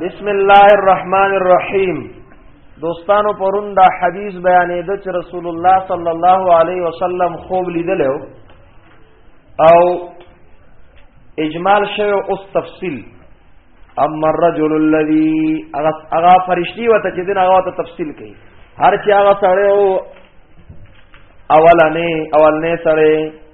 بسم الله الرحمن الرحیم دوستانو پرون دا حدیث بیانې د چې رسول الله صلی الله علیه وسلم خوب لیدل او اجمال شوی اوس تفصیل اما الرجل الذي اغا فرشتي وته چې دین هغه ته تفصیل کوي هر چې هغه سره او اولنې اولنې سره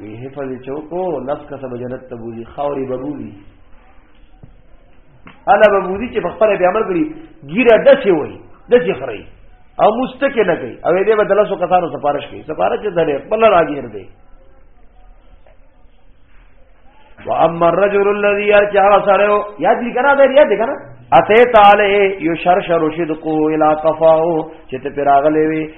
وی حفظ چوکو نفس کا سب جنت تبوزی خاوری ببوزی الا ببوزی چې په خپل بیا عمل کړی ګیره دسې وای دسې خړی او مستکه نه کوي او دې بدل سو کسانو سفارش کوي سفارش دلې بل راګیر دی واما الرجل الذي يرجع سره یاد لیکنا دی یاد لیکنا اته تعالی یو شر شر رشد کو الا قفاو چې ته پراغلې وي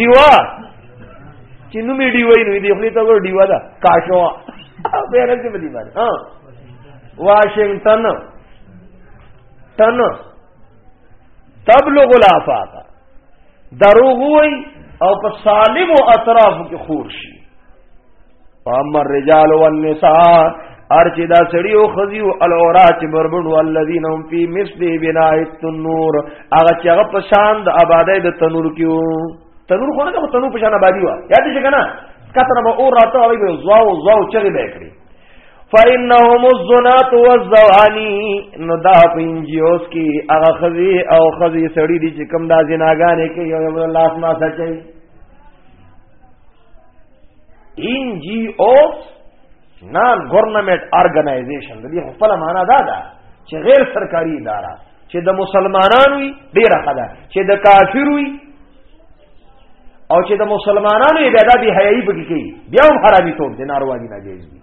دیوا چې نو می دیوای نو دی خپل ته ور دیوا دا کاشو به راځي په دی باندې ها واشنگټن تن تبلغ الافاق دروغ وای او په سالم او اطراف کې خور شي فاما الرجال والنساء ارچی دا سړی او خزی او الورات بربند والذین هم فی مثل بناء التنور هغه چې هغه په شان د آبادی د تنور کیو تنور خو نه د تنور په شان آبادی و یاد شي کنه کتر به اور راته وای به زواو زواو چغې به کړی فإنهم الزنات والزواني نو دا پنجیوس کی هغه خزی او خزی سړی دي چې کم دا زناګانې کوي یو لاس ما سچي ان جی اوز نان ګورنمنت ارګنایزیشن د دې خپل معنا دا ده چې غیر سرکاري اداره چې د مسلمانانو وي ډیره خدا چې د کافر وي او چې د مسلمانانو عبادت به حیايي پکې کوي بیا هم حرامي توب دي ناروا دي ناجیز دي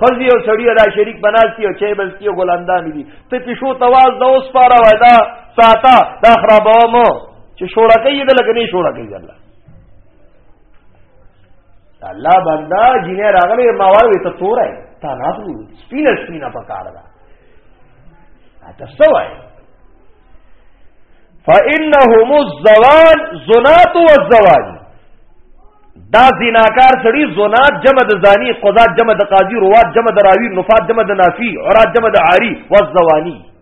خزي او سړی دا شریک بناسي او چای بلسي او ګلاندان دي ته پښو تواز د اوس پاره وای دا ساته دا خرابو مو چې شورا کوي د لګنی شورا کوي الله الله بندا جنې راغلې ما وایي ته تور ہے تا نه بلو سپینه سپینه پکار ده اته سوای فانهم الزوال زنات والزوال دا زناکار سړي زنات جمع د زانی قضات جمع د قاضي روات جمع د راوی نفات جمع د نافی عرات جمع د عاری والزوانی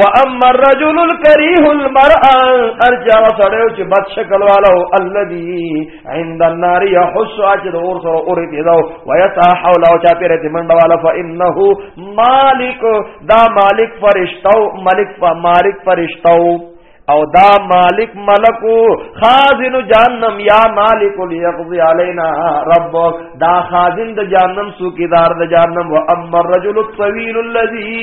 واما الرجل الكريه المرأه ارجع سړیو چې بد شکل والو الذي عند النار يحس اجر اور سره اور دي دا ويتا حول او چا پیره دي منډه والا فانه مالک دا مالک فرشتو ملک مالک فرشتو او دا مالک ملکو خازن جهنم یا مالک لیقضی علینا رب دا خازن د جهنم سوکیدار د جهنم و اما الرجل الطویل الذی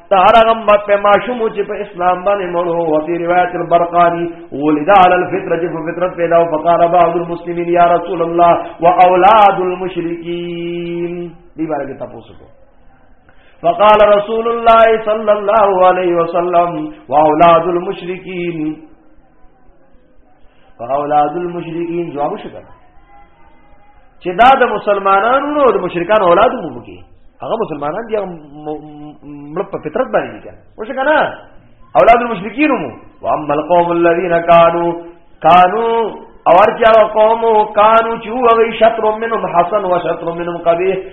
تارغم مت په ماشوم چې په اسلام باندې مړ هو او په روایت البرقانی ولد على الفطره چې فطرت پیدا او فقال بعض المسلمين يا رسول الله واولاد المشركين دی باندې تاسو کو فقال رسول الله صلى الله عليه وسلم واولاد المشركين اولاد المشرکین جواب شکر چې دا د مسلمانانو نو د مشرکان اولاد مو بږي هغه مسلمانان دي مړ په فطرت باندې دي کنه وشه کنه اولاد المشرکین مو واما القوم الذين كانوا كانوا اور کیا قوم کانو چو وی شطر منهم حسن و شطر منهم قبیح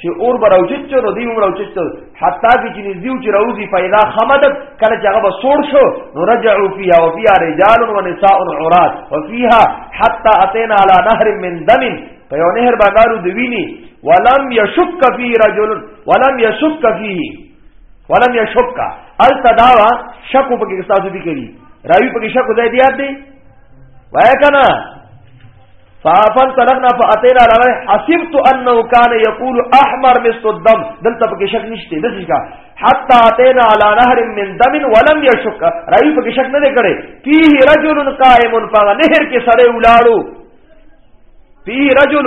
چې اور به راوچت شو نو دی هم راوچت شو حتی کې چې نږدې و چې راوځي پیدا خمدت کله چې هغه به سوړ شو نو رجعوا فيها وفيها رجال ونساء عورات وفيها حتى اتينا على نهر من دم په یو نهر باندې د ویني ولم يشك في رجل ولم يشك فيه ولم يشك التداوا شک په کې تاسو دي کړی راوی په کې شک ځای دی یاد دی وای کنه فافن طلقنا فاتینا لغه حسبت انه كان يقول احمر مثل الدم دلته پکې شک نشته د ځکه حتا اتینا على نهر من دم ولم يشك راي پکې شک نه کړي فيه رجل قائم فنهر کې سره ولاړو فيه رجل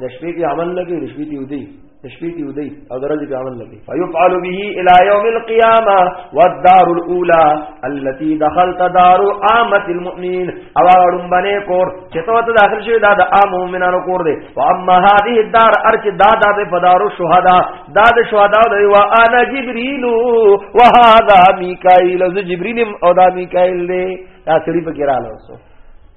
د شپې کې عمل نه کوي د شپې ته ودی د شپې ته ودی او د ورځې کې عمل نه کوي فیفعل به الی یوم القیامه والدار الاولى التي دخلت دار عامه المؤمنین او اړم باندې کور چې ته ته داخل شوی دا د عام مؤمنانو کور دی او اما هذه الدار ارچ دا دا په فدار الشهدا دا د شهدا دی وا انا جبريل وهذا میکائیل ز جبريل او دا میکائیل دی دا سړي پکې رااله وسو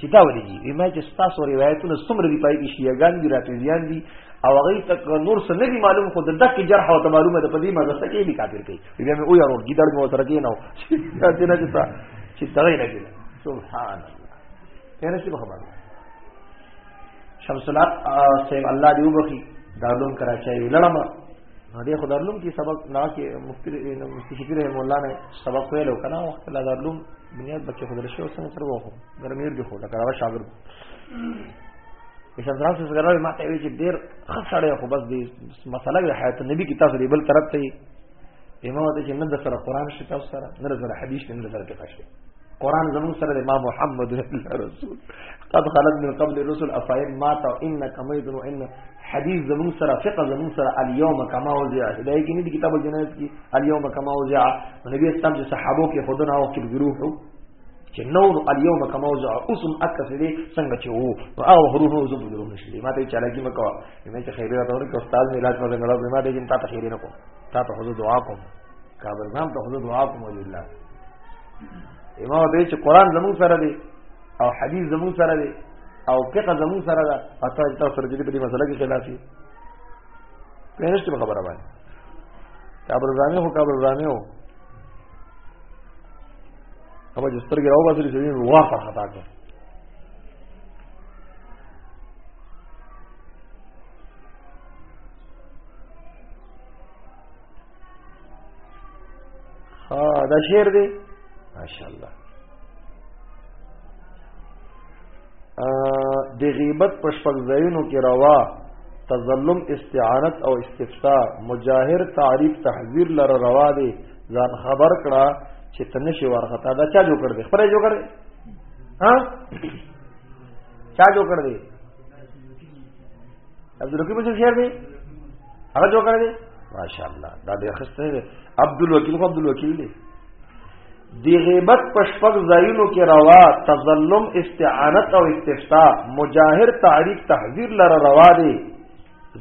چې دا ولې دي وی ما چې تاسو روایتونه څومره دی پای کې شیعاګان دي رافضیان دي او هغه تک نور څه نه دي معلوم خو د دک جرح او معلومه ده په دې مدرسه کې دي کافر کوي بیا مې او یارو ګیدړ مو سره کې نه او چې نه چې تا چې تغې نه کېږي سبحان الله پیره څه خبره شمس الله صاحب الله دې وبخي دارلوم کراچۍ لړم نو دې خدای علوم کې سبق نه کې مفتی مفتی شفیع رحم الله نه سبق ویلو کنه وخت لا علوم بنیاد بچي خدای له شو سره تر وخو ګرمیر دی خو دا کړه شاګرد ایشان دراسه سره ما ته وی چې ډیر خسړې خو بس دې مسله د حیات نبی کې تاسو دې بل طرف ته امام ته چې نه د سره قران شته تاسو سره نه د سره حدیث نه د سره فقہ شته قران زمون سره د امام محمد رسول قد خلق من قبل رسل افایم ما تا انک مید و ان حدیث زمون سره فقه زمون سره الیوم کما وزع هدايه کې نه دي کتاب الجنایت کې الیوم کما وزع نبی اسلام چې صحابو کې خودنه او کې ګروه چې نو الیوم کما وزع اوسم اکثر څنګه چې وو نو هغه حروف نو زو ګروه نشي ما ته چالاکی مکو مې چې خیره راته ورکړ استاد مې علاج مده غړو ما دې جن تا ته خیره نه کو تا ته حضور دعا کوم کابل ځان ته خود دعا کوم ولله امام دې چې قران زمون سره دی او حدیث زمون سره دی او فقه زمون سره ده اته تاسو سره دې په دې مسله کې خلافي پرېشته خبره باندې کابل ځانه هو کابل ځانه هو هغه چې سترګې راو باسي چې نو واخه خطا کړ ها دا شعر دی ماشاءالله ا د غیبت پشپک زینو کې روا تظلم استعانت او استفتاء مجاهر تعریف تحذير لره روا دي ځان خبر کړه چې تنه شي ورختا دا چا جوړ کړ دې خپل جوړ کړ ها چا جوړ کړ دې عبد الوکیل مشر شهر دی هغه جوړ کړی دی ماشاء الله دا ډېر خسته دی عبد الوکیل خو عبد الوکیل دی دی غیبت پشپک زینو کې روا تظلم استعانت او استفتا مجاهر تعریف تحذیر لره روا دی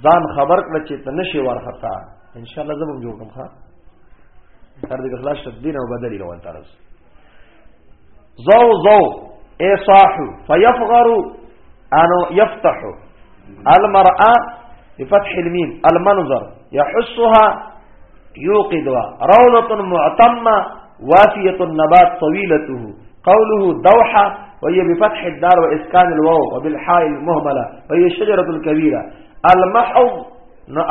ځان خبر کړ چې ته نشي ورختا ان شاء الله زبم جوړم ښا تر دې خلاص تدبیر او بدلی روان ترس زو زو اي صاح فيفغر انو يفتح المرأة بفتح الميم المنظر يحسها يوقدها روضة معتمة وافية النبات طويلته قوله دوحة وهي بفتح الدار وإسكان الواو وبالحاء المهملة وهي شجرة كبيرة المحض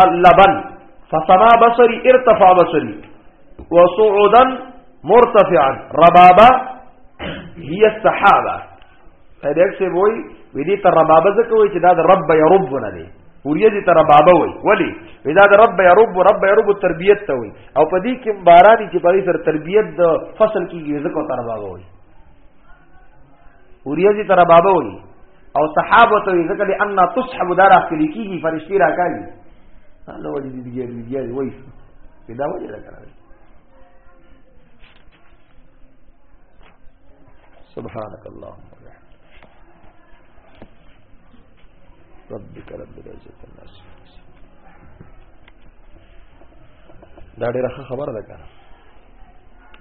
اللبن فسما بصري ارتفع بصري وصعودا مرتفعا ربابا هي السحابه هداک څه وای وې دې ته ربابه ځکه وای چې دا د رب یا رب نه دی وریا دې ته ربابه وای ولی وې دا د رب یا رب رب یا رب تربیت ته وای او په دې کې باراني چې په دې سره تربیت د فصل کېږي ځکه ته ربابه وای وریا دې ته ربابه وای او صحابه ته ځکه دې ان تصحب دار اخلي کیږي فرشتي راکاږي الله وجه دې دې دې وایي پیدا وجه راکړي سبحانك اللهم وبحمدك ربك رب العزة الناس دا ډیره خبره ده کنه